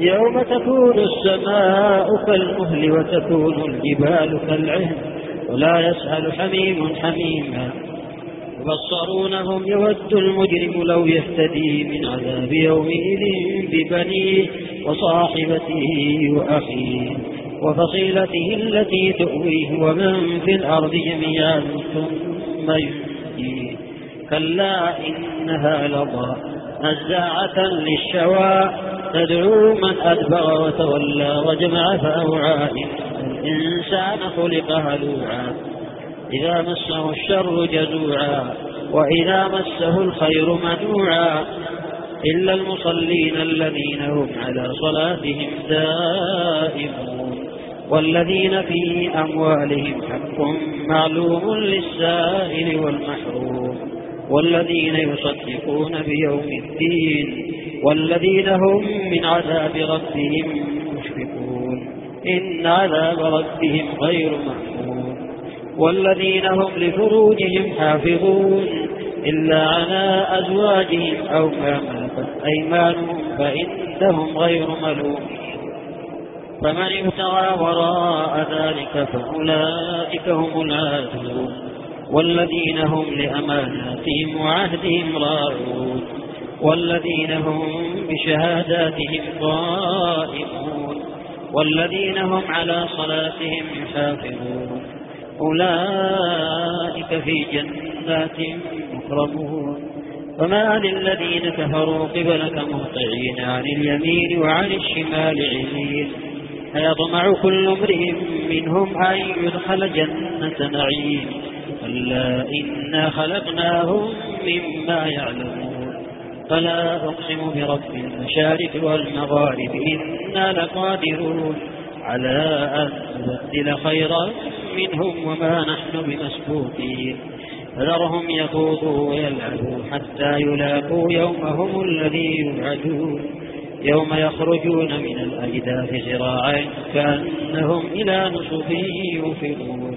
يوم تكون السماء كالمهل وتكون الجبال كالعهن ولا يسأل حميم حميما. يبصرونهم يود المجرم لو يهتدي من عذاب يومئذ ببنيه وصاحبته وأخيه وفصيلته التي تؤويه ومن في الأرض جميعا ثم ينجيه كلا إنها لضى نزاعة للشوى تدعو من أدبر وتولى وجمع فأوعى. إن الإنسان خلق هلوعا إذا مسه الشر جزوعا وإذا مسه الخير منوعا. إلا المصلين الذين هم على صلاتهم دائمون والذين في أموالهم حق معلوم للسائل والمحروم. والذين يصدقون بيوم الدين والذين هم من عذاب ربهم مشفقون. إن عذاب ربهم غير محمود والذين هم لفروجهم حافظون. إلا على أزواجهم أو ما ملكت أيمانهم فإنهم غير ملومين. فمن ابتغى وراء ذلك فأولئك هم العادون والذين هم لأماناتهم وعهدهم راعون والذين هم بشهاداتهم قائمون والذين هم على صلاتهم يحافظون أولئك في جنات مكرمون وما للذين كفروا قبلك مهطعين عن اليمين وعن الشمال عزين أيطمع كل امرئ منهم أن يدخل جنة نعيم كلا إنا خلقناهم مما يعلمون. فلا أقسم برب المشارق والمغارب إنا لقادرون على أن نبدل خيرا منهم وما نحن بمسبوقين. فذرهم يخوضوا ويلعبوا حتى يلاقوا يومهم الذي يوعدون. يوم يخرجون من الأجداث سراعا كأنهم إلى نصب يوفقون